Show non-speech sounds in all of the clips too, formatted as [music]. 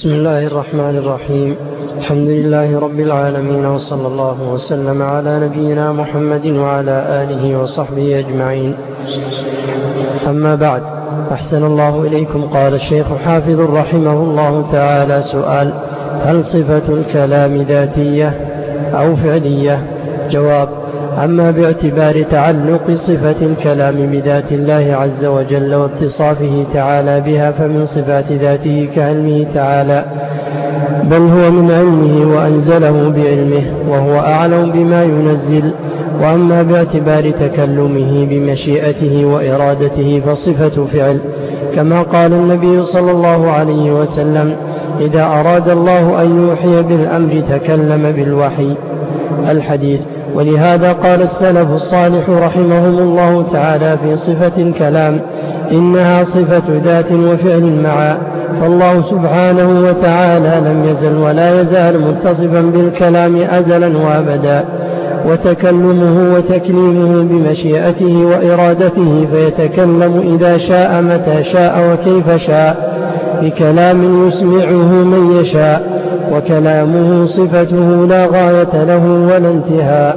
بسم الله الرحمن الرحيم الحمد لله رب العالمين وصلى الله وسلم على نبينا محمد وعلى آله وصحبه أجمعين أما بعد أحسن الله إليكم قال الشيخ حافظ رحمه الله تعالى سؤال هل صفة الكلام ذاتية أو فعلية جواب أما باعتبار تعلق صفة الكلام بذات الله عز وجل واتصافه تعالى بها فمن صفات ذاته كعلمه تعالى بل هو من علمه وأنزله بعلمه وهو أعلم بما ينزل وأما باعتبار تكلمه بمشيئته وإرادته فصفة فعل كما قال النبي صلى الله عليه وسلم إذا أراد الله أن يوحي بالأمر تكلم بالوحي. الحديث ولهذا قال السلف الصالح رحمهم الله تعالى في صفة الكلام إنها صفة ذات وفعل معا فالله سبحانه وتعالى لم يزل ولا يزال متصفا بالكلام أزلا وأبدا وتكلمه وتكليمه بمشيئته وإرادته فيتكلم إذا شاء متى شاء وكيف شاء بكلام يسمعه من يشاء. وكلامه صفته لا غاية له ولا انتهاء.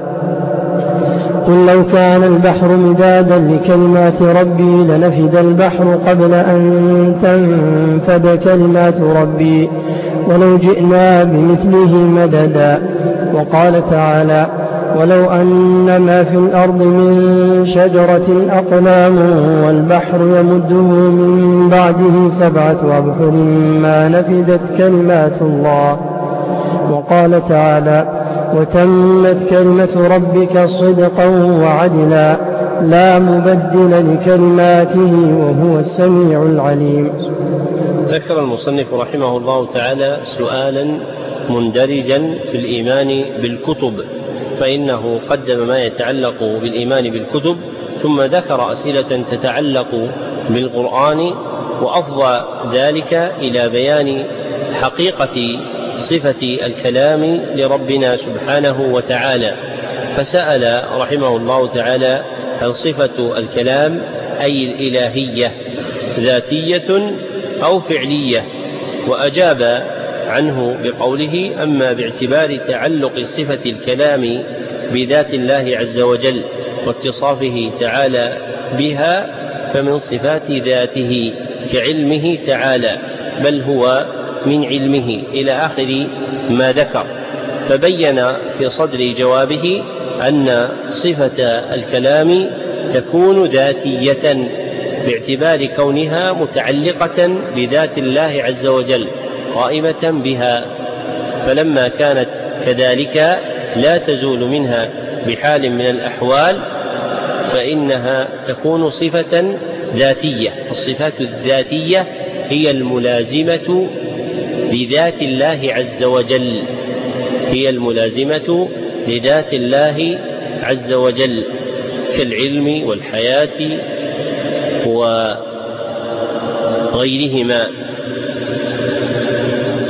قل لو كان البحر مدادا لكلمات ربي لنفد البحر قبل أن تنفد كلمات ربي. ولو جئنا بمثله مددا. وقال تعالى ولو أن ما في الأرض من شجرة أقلام والبحر يمده من بعده سبعة أبحر ما نفدت كلمات الله. وقال تعالى وتمت كلمة ربك صدقا وعدلا لا مبدل لكلماته وهو السميع العليم. ذكر المصنف رحمه الله تعالى سؤالا مندرجا في الإيمان بالكتب. فإنه قدم ما يتعلق بالإيمان بالكتب ثم ذكر أسئلة تتعلق بالقرآن وأفضى ذلك إلى بيان حقيقة صفة الكلام لربنا سبحانه وتعالى. فسأل رحمه الله تعالى هل صفة الكلام أي الإلهية ذاتية أو فعلية وأجاب عنه بقوله أما باعتبار تعلق صفة الكلام بذات الله عز وجل واتصافه تعالى بها فمن صفات ذاته كعلمه تعالى بل هو من علمه إلى آخر ما ذكر. فبين في صدر جوابه أن صفة الكلام تكون ذاتية باعتبار كونها متعلقة بذات الله عز وجل. قائمة بها فلما كانت كذلك لا تزول منها بحال من الأحوال فإنها تكون صفة ذاتية. الصفات الذاتية هي الملازمة لذات الله عز وجل. هي الملازمة لذات الله عز وجل كالعلم والحياة وغيرهما.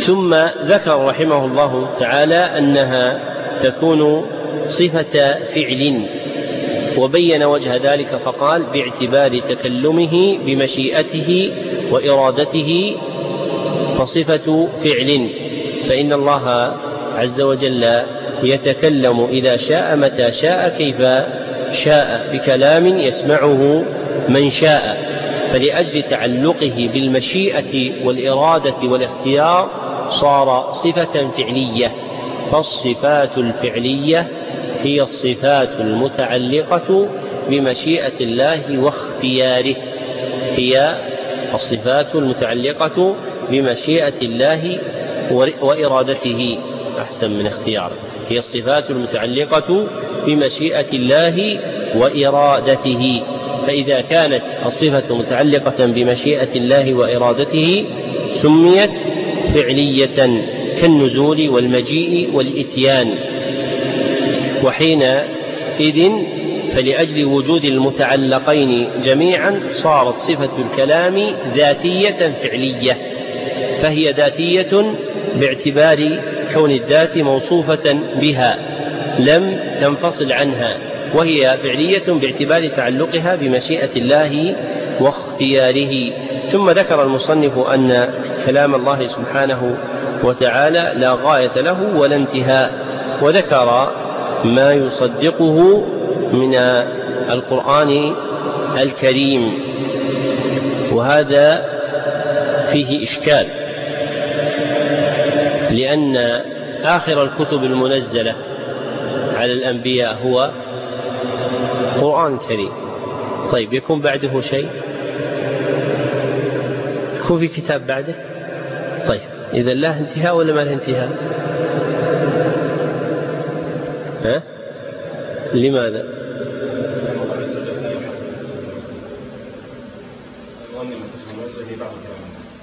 ثم ذكر رحمه الله تعالى أنها تكون صفة فعل وبين وجه ذلك فقال باعتبار تكلمه بمشيئته وإرادته فصفة فعل. فإن الله عز وجل يتكلم إذا شاء متى شاء كيف شاء بكلام يسمعه من شاء. فلأجل تعلقه بالمشيئة والإرادة والاختيار صار صفة فعلية فالصفات الفعلية هي الصفات المتعلقة بمشيئة الله واختياره. هي الصفات المتعلقة بمشيئة الله وإرادته. أحسن من اختياره هي الصفات المتعلقة بمشيئة الله وإرادته. فإذا كانت الصفة متعلقة بمشيئة الله وإرادته سميت فعلية كالنزول والمجيء والإتيان. وحينئذ فلأجل وجود المتعلقين جميعا صارت صفة الكلام ذاتية فعلية فهي ذاتية باعتبار كون الذات موصوفة بها لم تنفصل عنها وهي فعلية باعتبار تعلقها بمشيئة الله واختياره. ثم ذكر المصنف أن كلام الله سبحانه وتعالى لا غاية له ولا انتهاء وذكر ما يصدقه من القرآن الكريم وهذا فيه إشكال لأن آخر الكتب المنزلة على الأنبياء هو قرآن كريم. طيب يكون بعده شيء؟ يكون في كتاب بعده؟ طيب إذا له انتهاء ولا ما له انتهاء ها؟ لماذا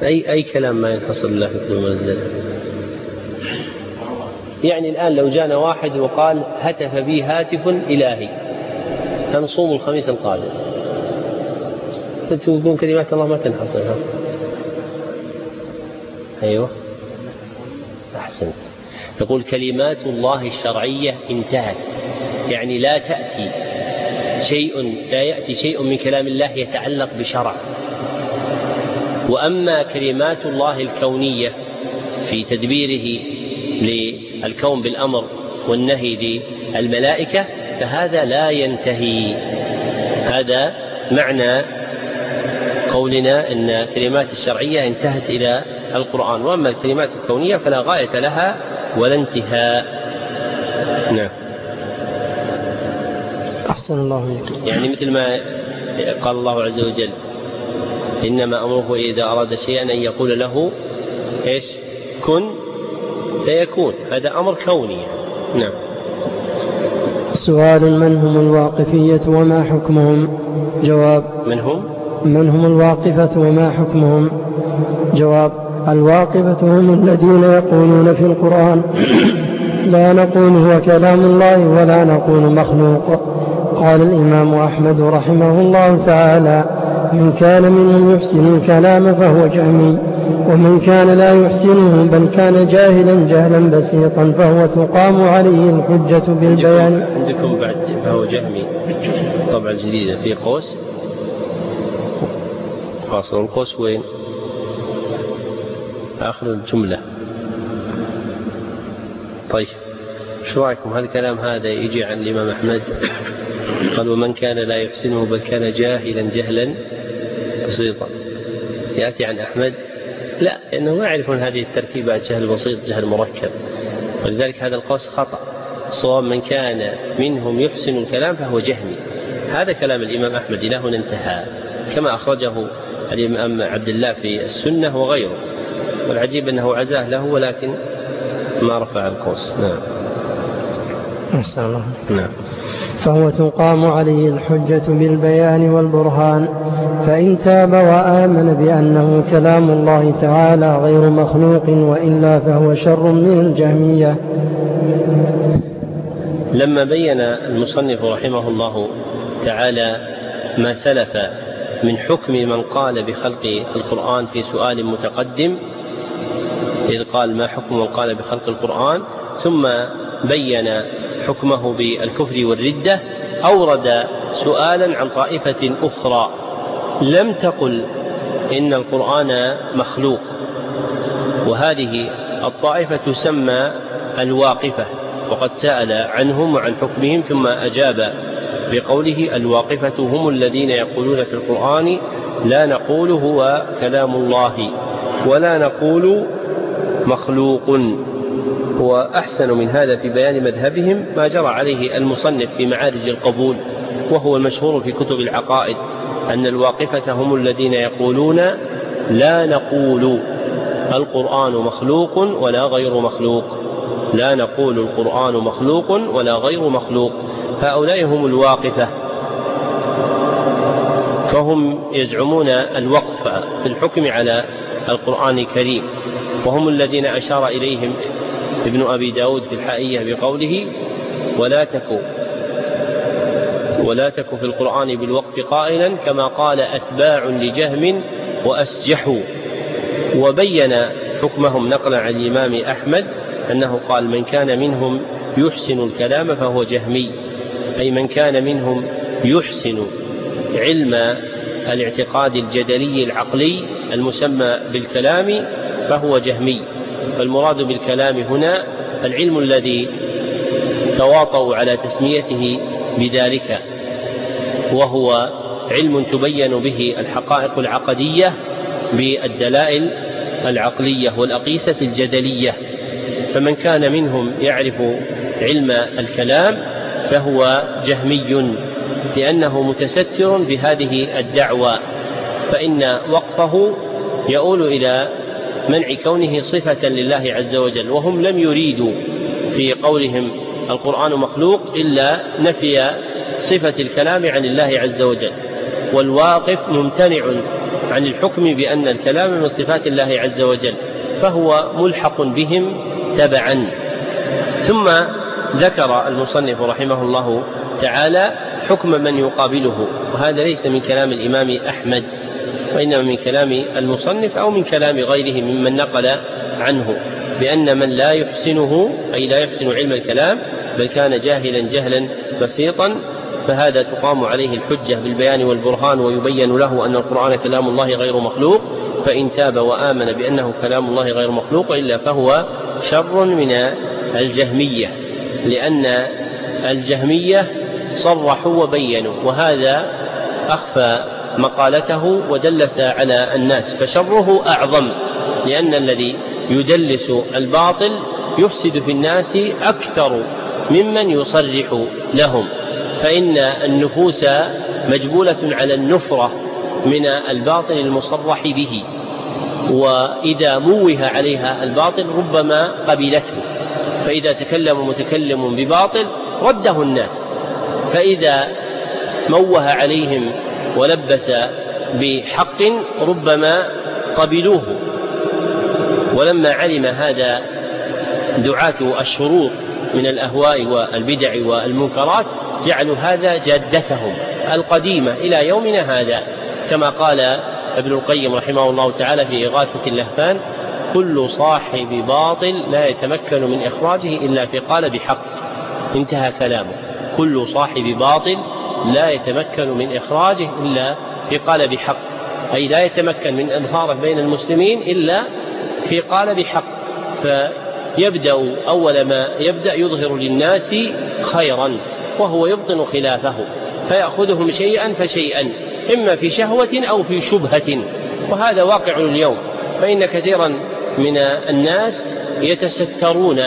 أي أي كلام ما ينحصر الله في كتب المنزلة يعني الآن لو جانا واحد وقال هتف بي هاتف إلهي هنصوم الخميس القادم تقول كلمات الله ما تنحصر؟ أيوه. أحسن. يقول كلمات الله الشرعية انتهت. يعني لا تأتي شيء لا يأتي شيء من كلام الله يتعلق بشرع. وأما كلمات الله الكونية في تدبيره للكون بالأمر والنهي للملائكة فهذا لا ينتهي. هذا معنى قولنا أن كلمات الشرعية انتهت إلى القرآن وأما الكلمات الكونية فلا غاية لها ولا انتهاء. نعم. أحسن الله إليك. يعني مثل ما قال الله عز وجل إنما أمره إذا أراد شيئا أن يقول له إيش؟ كن فيكون. هذا أمر كوني نعم. سؤال من هم الواقفية وما حكمهم؟ جواب من هم؟ من هم الواقفة وما حكمهم؟ جواب الواقفة هم الذين يقولون في القرآن [clears throat] لا نقول هو كلام الله ولا نقول مخلوق. قال الإمام أحمد رحمه الله تعالى من كان منهم يحسن الكلام فهو جهمي ومن كان لا يحسنه بل كان جاهلا جهلا بسيطا فهو تقام عليه الحجة بالبيان. عندكم بعد فهو جهمي طبعا جديدة في قوس. فاصل القوس وين؟ آخر الجملة. طيب شو رأيكم؟ هذا الكلام هذا يجي عن الإمام أحمد؟ قال ومن كان لا يحسنه بل كان جاهلا جهلا بسيطا. يأتي عن أحمد؟ لا لأنه ما يعرفون هذه التركيبات جهل بسيط جهل مركب. ولذلك هذا القوس خطأ. صواب من كان منهم يحسن الكلام فهو جهمي. هذا كلام الإمام أحمد إلى هنا انتهى. كما أخرجه الإمام عبد الله في السنة وغيره. والعجيب أنه عزاه له ولكن ما رفع القوس. نعم. أحسن الله. نعم. فهو تقام عليه الحجة بالبيان والبرهان فإن تاب وآمن بأنه كلام الله تعالى غير مخلوق وإلا فهو شر من الجهمية. لما بين المصنف رحمه الله تعالى ما سلف من حكم من قال بخلق القرآن في سؤال متقدم إذ قال ما حكم من قال بخلق القرآن ثم بين حكمه بالكفر والردة أورد سؤالا عن طائفة أخرى لم تقل إن القرآن مخلوق. وهذه الطائفة تسمى الواقفة وقد سأل عنهم وعن حكمهم ثم أجاب بقوله الواقفة هم الذين يقولون في القرآن لا نقول هو كلام الله ولا نقول مخلوق وأحسن من هذا في بيان مذهبهم ما جرى عليه المصنف في معارج القبول وهو المشهور في كتب العقائد أن الواقفة هم الذين يقولون لا نقول القرآن مخلوق ولا غير مخلوق لا نقول القرآن مخلوق ولا غير مخلوق هؤلاء هم الواقفة فهم يزعمون الوقف في الحكم على القرآن الكريم. وهم الذين أشار إليهم ابن أبي داود في الحائية بقوله ولا تكو ولا تك في القرآن بالوقف قائلا كما قال أتباع لجهم وأسجحوا وبين حكمهم نقلا عن الإمام أحمد أنه قال من كان منهم يحسن الكلام فهو جهمي أي من كان منهم يحسن علم الاعتقاد الجدلي العقلي المسمى بالكلام فهو جهمي. فالمراد بالكلام هنا العلم الذي تواطؤوا على تسميته بذلك وهو علم تبين به الحقائق العقدية بالدلائل العقلية والأقيسة الجدلية. فمن كان منهم يعرف علم الكلام فهو جهمي لأنه متستر بهذه الدعوى فإن وقفه يؤول إلى منع كونه صفة لله عز وجل وهم لم يريدوا في قولهم القرآن مخلوق إلا نفي صفة الكلام عن الله عز وجل. والواقف ممتنع عن الحكم بأن الكلام من صفات الله عز وجل فهو ملحق بهم تبعا. ثم ذكر المصنف رحمه الله تعالى حكم من يقابله وهذا ليس من كلام الإمام أحمد. وانما من كلام المصنف أو من كلام غيره ممن نقل عنه بأن من لا يحسنه أي لا يحسن علم الكلام بل كان جاهلا جهلا بسيطا فهذا تقام عليه الحجة بالبيان والبرهان ويبين له أن القرآن كلام الله غير مخلوق فإن تاب وآمن بأنه كلام الله غير مخلوق إلا فهو شر من الجهمية لأن الجهمية صرحوا وبينوا وهذا أخفى مقالته ودلس على الناس فشره أعظم لأن الذي يدلس الباطل يفسد في الناس أكثر ممن يصرح لهم. فإن النفوس مجبولة على النفرة من الباطل المصرح به وإذا موه عليها الباطل ربما قبلته. فإذا تكلم متكلم بباطل رده الناس. فإذا موه عليهم ولبس بحق ربما قبلوه. ولما علم هذا دعاة الشرور من الأهواء والبدع والمنكرات جعلوا هذا جادتهم القديمة إلى يومنا هذا. كما قال ابن القيم رحمه الله تعالى في إغاثة اللهفان كل صاحب باطل لا يتمكن من إخراجه إلا في قال بحق. انتهى كلامه. كل صاحب باطل لا يتمكن من إخراجه إلا في قال بحق أي لا يتمكن من إظهاره بين المسلمين إلا في قال بحق فيبدأ أول ما يبدأ يظهر للناس خيرا وهو يبطن خلافه فيأخذهم شيئا فشيئا إما في شهوة أو في شبهة. وهذا واقع اليوم فإن كثيرا من الناس يتسترون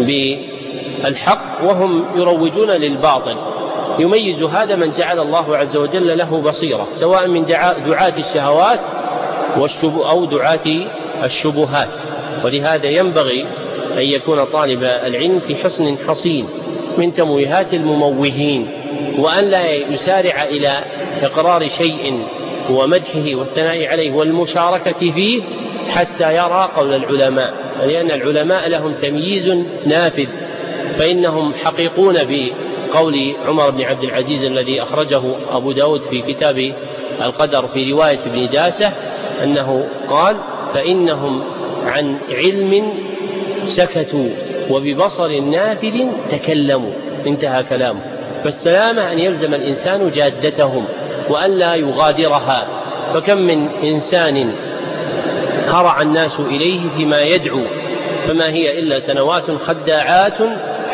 بالحق وهم يروجون للباطل. يميز هذا من جعل الله عز وجل له بصيرة سواء من دعاة الشهوات أو دعاة الشبهات. ولهذا ينبغي أن يكون طالب العلم في حصن حصين من تمويهات المموهين وأن لا يسارع إلى إقرار شيء ومدحه والثناء عليه والمشاركة فيه حتى يرى قول العلماء. لأن العلماء لهم تمييز نافذ فإنهم حقيقون بقول عمر بن عبد العزيز الذي أخرجه أبو داود في كتاب القدر في رواية ابن داسة أنه قال فإنهم عن علم سكتوا وببصر نافذ تكلموا. انتهى كلامه. فالسلامة أن يلزم الإنسان جادتهم وأن لا يغادرها. فكم من إنسان هرع الناس إليه فيما يدعو فما هي إلا سنوات خداعات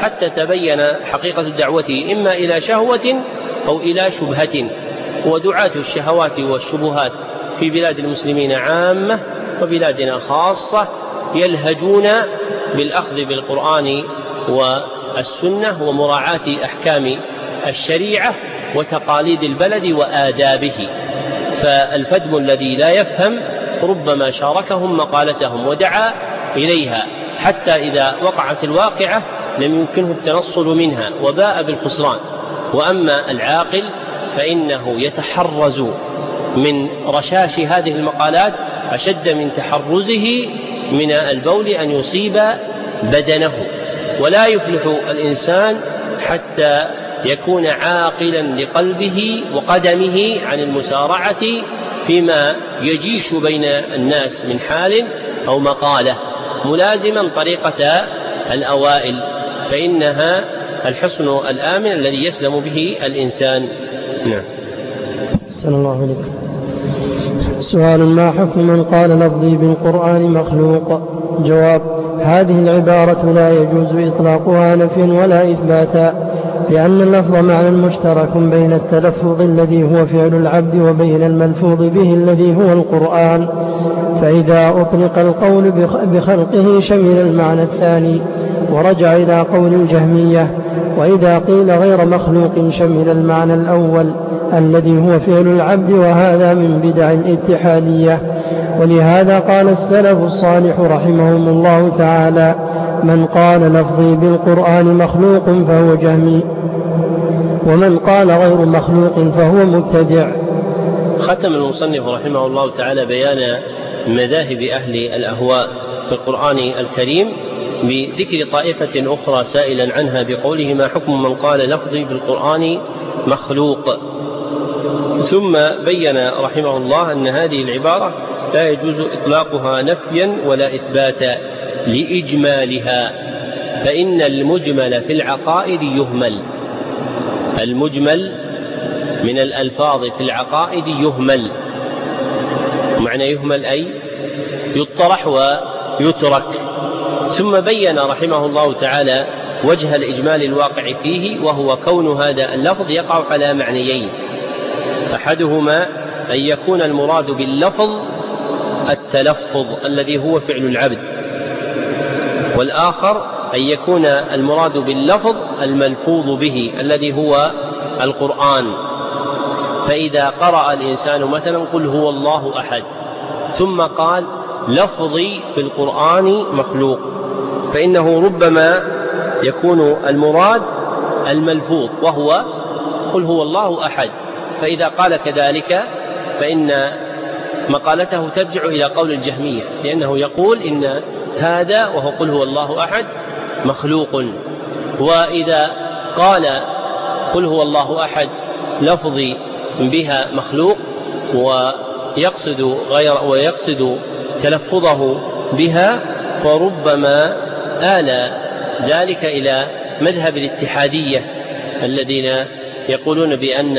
حتى تبين حقيقة دعوته إما إلى شهوة أو إلى شبهة. ودعاة الشهوات والشبهات في بلاد المسلمين عامة وبلادنا خاصة يلهجون بالأخذ بالقرآن والسنة ومراعاة أحكام الشريعة وتقاليد البلد وآدابه. فالفدم الذي لا يفهم ربما شاركهم مقالتهم ودعا إليها حتى إذا وقعت الواقعة لم يمكنه التنصل منها وباء بالخسران. وأما العاقل فإنه يتحرز من رشاش هذه المقالات أشد من تحرزه من البول أن يصيب بدنه. ولا يفلح الإنسان حتى يكون عاقلا لقلبه وقدمه عن المسارعة فيما يجيش بين الناس من حال أو مقالة ملازما طريقة الأوائل. فإنها الحصن الآمن الذي يسلم به الإنسان. نعم. الله عليكم سؤال ما حكم من قال لفظي بالقرآن مخلوق؟ جواب هذه العبارة لا يجوز إطلاقها نفيا ولا إثباتا لأن اللفظ معنى مشترك بين التلفظ الذي هو فعل العبد وبين الملفوظ به الذي هو القرآن. فإذا أطلق القول بخلقه شمل المعنى الثاني. ورجع إلى قول الجهمية وإذا قيل غير مخلوق شمل المعنى الأول الذي هو فعل العبد وهذا من بدع الاتحادية ولهذا قال السلف الصالح رحمهم الله تعالى من قال لفظي بالقرآن مخلوق فهو جهمي ومن قال غير مخلوق فهو مبتدع. ختم المصنف رحمه الله تعالى بيان مذاهب أهل الأهواء في القرآن الكريم. بذكر طائفة أخرى سائلا عنها بقوله ما حكم من قال لفظي بالقرآن مخلوق. ثم بين رحمه الله أن هذه العبارة لا يجوز إطلاقها نفيا ولا إثباتا لإجمالها فإن المجمل في العقائد يهمل. المجمل من الألفاظ في العقائد يهمل. معنى يهمل أي؟ يطرح ويترك. ثم بين رحمه الله تعالى وجه الإجمال الواقع فيه وهو كون هذا اللفظ يقع على معنيين. أحدهما أن يكون المراد باللفظ التلفظ الذي هو فعل العبد. والآخر أن يكون المراد باللفظ الملفوظ به الذي هو القرآن. فإذا قرأ الإنسان مثلا قل هو الله أحد ثم قال لفظي في القرآن مخلوق. فإنه ربما يكون المراد الملفوظ وهو قل هو الله أحد. فإذا قال كذلك فإن مقالته ترجع إلى قول الجهمية لأنه يقول إن هذا وهو قل هو الله أحد مخلوق. وإذا قال قل هو الله أحد لفظي بها مخلوق ويقصد غير ويقصد تلفظه بها فربما آل ذلك إلى مذهب الاتحادية الذين يقولون بأن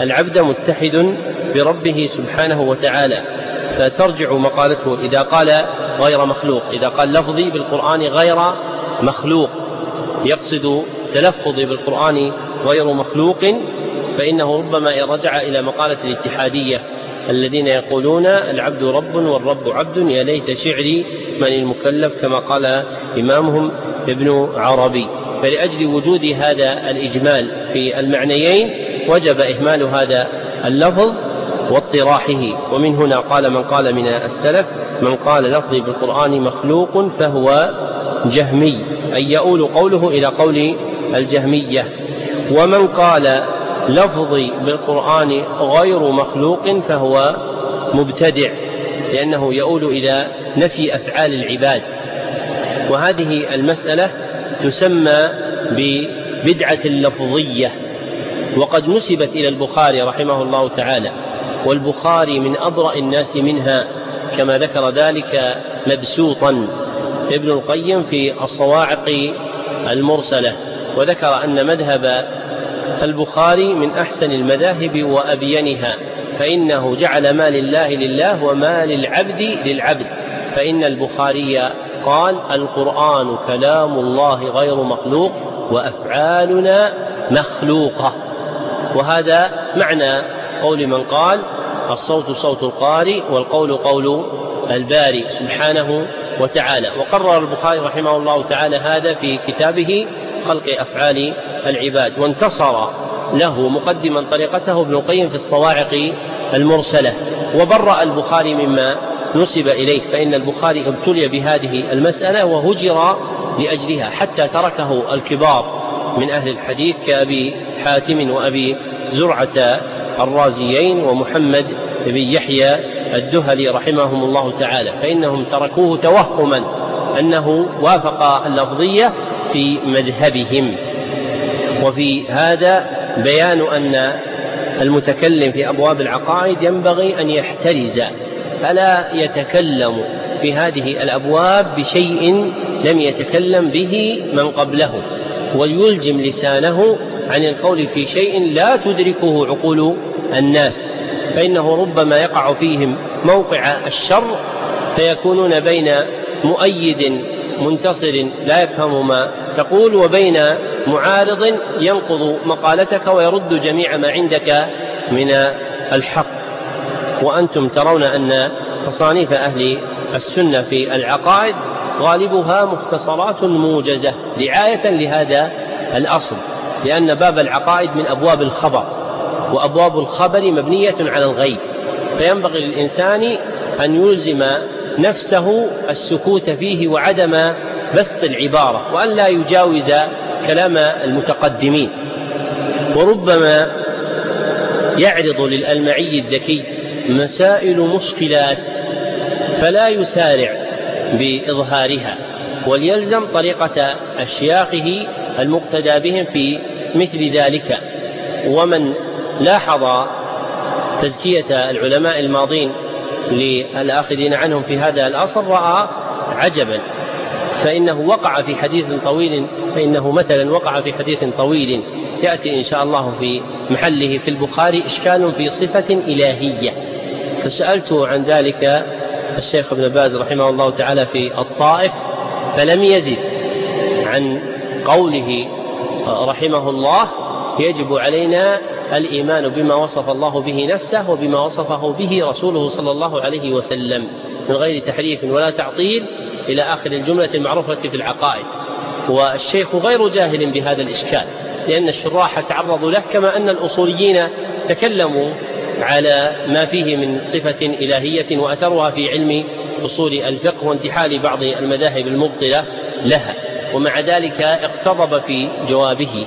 العبد متحد بربه سبحانه وتعالى فترجع مقالته إذا قال غير مخلوق إذا قال لفظي بالقرآن غير مخلوق يقصد تلفظي بالقرآن غير مخلوق فإنه ربما رجع إلى مقالة الاتحادية. الذين يقولون العبد رب والرب عبد يا ليت شعري من المكلف كما قال إمامهم ابن عربي. فلأجل وجود هذا الإجمال في المعنيين وجب إهمال هذا اللفظ واطراحه. ومن هنا قال من قال من السلف من قال لفظي بالقرآن مخلوق فهو جهمي أي يؤول قوله إلى قول الجهمية. ومن قال لفظي بالقرآن غير مخلوق فهو مبتدع لأنه يؤول إلى نفي أفعال العباد. وهذه المسألة تسمى ببدعة اللفظية وقد نسبت إلى البخاري رحمه الله تعالى. والبخاري من أبرأ الناس منها كما ذكر ذلك مبسوطا. ابن القيم في الصواعق المرسلة وذكر أن مذهب البخاري من أحسن المذاهب وأبينها فإنه جعل ما لله لله وما للعبد للعبد. فإن البخاري قال القرآن كلام الله غير مخلوق وأفعالنا مخلوقة. وهذا معنى قول من قال الصوت صوت القارئ والقول قول الباري سبحانه وتعالى. وقرر البخاري رحمه الله تعالى هذا في كتابه خلق أفعال العباد وانتصر له مقدما طريقته ابن القيم في الصواعق المرسلة. وبرأ البخاري مما نسب إليه فإن البخاري ابتلي بهذه المسألة وهجر لأجلها حتى تركه الكبار من أهل الحديث كأبي حاتم وأبي زرعة الرازيين ومحمد بن يحيى الدهلي رحمهم الله تعالى. فإنهم تركوه توهما أنه وافق اللفظية في مذهبهم. وفي هذا بيان أن المتكلم في أبواب العقائد ينبغي أن يحترز فلا يتكلم في هذه الأبواب بشيء لم يتكلم به من قبله وليلجم لسانه عن القول في شيء لا تدركه عقول الناس فإنه ربما يقع فيهم موقع الشر فيكونون بين مؤيد منتصر لا يفهم ما تقول وبين معارض ينقض مقالتك ويرد جميع ما عندك من الحق. وأنتم ترون أن تصانيف أهل السنة في العقائد غالبها مختصرات موجزة رعاية لهذا الأصل لأن باب العقائد من أبواب الخبر وأبواب الخبر مبنية على الغيب. فينبغي للإنسان أن يلزم نفسه السكوت فيه وعدم بسط العبارة وأن لا يجاوز كلام المتقدمين. وربما يعرض للألمعي الذكي مسائل مشكلات فلا يسارع بإظهارها وليلزم طريقة أشياخه المقتدى بهم في مثل ذلك. ومن لاحظ تزكية العلماء الماضين للآخذين عنهم في هذا الأصل رأى عجبا. فإنه وقع في حديث طويل فإنه مثلا وقع في حديث طويل. يأتي إن شاء الله في محله في البخاري إشكال في صفة إلهية. فسألته عن ذلك الشيخ ابن باز رحمه الله تعالى في الطائف فلم يزد. عن قوله رحمه الله يجب علينا الإيمان بما وصف الله به نفسه وبما وصفه به رسوله صلى الله عليه وسلم من غير تحريف ولا تعطيل. إلى آخر الجملة المعروفة في العقائد. والشيخ غير جاهل بهذا الإشكال لأن الشراح تعرضوا له كما أن الأصوليين تكلموا على ما فيه من صفة إلهية وأثرها في علم أصول الفقه وانتحال بعض المذاهب المبطلة لها. ومع ذلك اقتضب في جوابه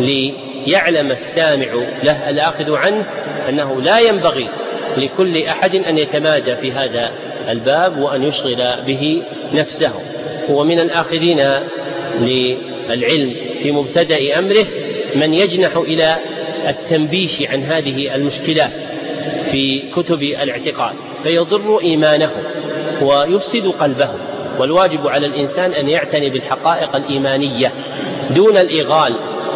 ليعلم السامع له الآخذ عنه أنه لا ينبغي لكل أحد أن يتمادى في هذا الباب وأن يشغل به نفسه. هو من الآخذين للعلم في مبتدأ أمره من يجنح إلى التنبيش عن هذه المشكلات في كتب الاعتقاد فيضر إيمانه ويفسد قلبه. والواجب على الإنسان أن يعتني بالحقائق الإيمانية دون الإغال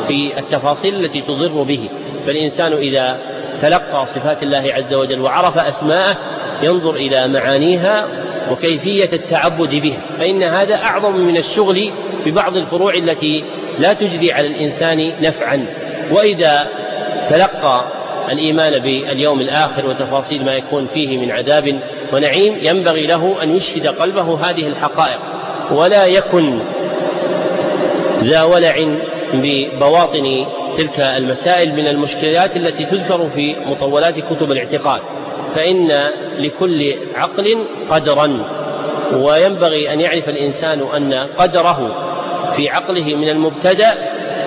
في التفاصيل التي تضر به. فالإنسان إذا تلقى صفات الله عز وجل وعرف أسماءه ينظر إلى معانيها وكيفية التعبد بها فإن هذا أعظم من الشغل ببعض الفروع التي لا تجدي على الإنسان نفعا. وإذا تلقى الإيمان باليوم الآخر وتفاصيل ما يكون فيه من عذاب ونعيم ينبغي له أن يشهد قلبه هذه الحقائق. ولا يكن ذا ولع ببواطن تلك المسائل من المشكلات التي تذكر في مطولات كتب الاعتقاد. فإن لكل عقل قدرا. وينبغي أن يعرف الإنسان أن قدره في عقله من المبتدأ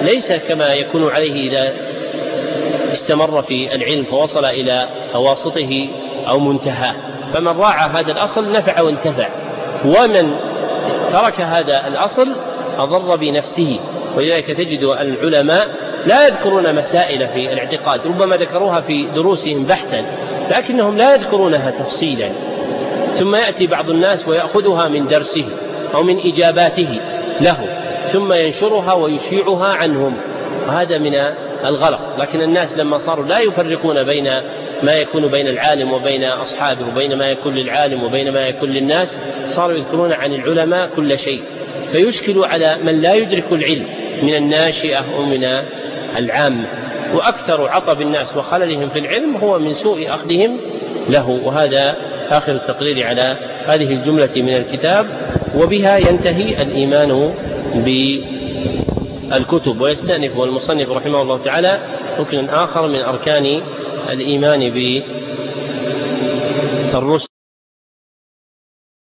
ليس كما يكون عليه إذا استمر في العلم فوصل إلى أواسطه أو منتهاه. فمن راعى هذا الأصل نفع وانتفع. ومن ترك هذا الأصل أضر بنفسه. ولذلك تجد العلماء لا يذكرون مسائل في الاعتقاد ربما ذكروها في دروسهم بحثا. لكنهم لا يذكرونها تفصيلا. ثم يأتي بعض الناس ويأخذها من درسه أو من إجاباته له ثم ينشرها ويشيعها عنهم. وهذا من الغلط. لكن الناس لما صاروا لا يفرقون بين ما يكون بين العالم وبين أصحابه وبين ما يكون للعالم وبين ما يكون للناس صاروا يذكرون عن العلماء كل شيء. فيشكل على من لا يدرك العلم من الناشئة ومن العامة. وأكثر عطب الناس وخللهم في العلم هو من سوء أخذهم له. وهذا آخر التقرير على هذه الجملة من الكتاب وبها ينتهي الإيمان بالكتب. ويستأنف المصنف رحمه الله تعالى ركنا آخر من أركان الإيمان بالرسل.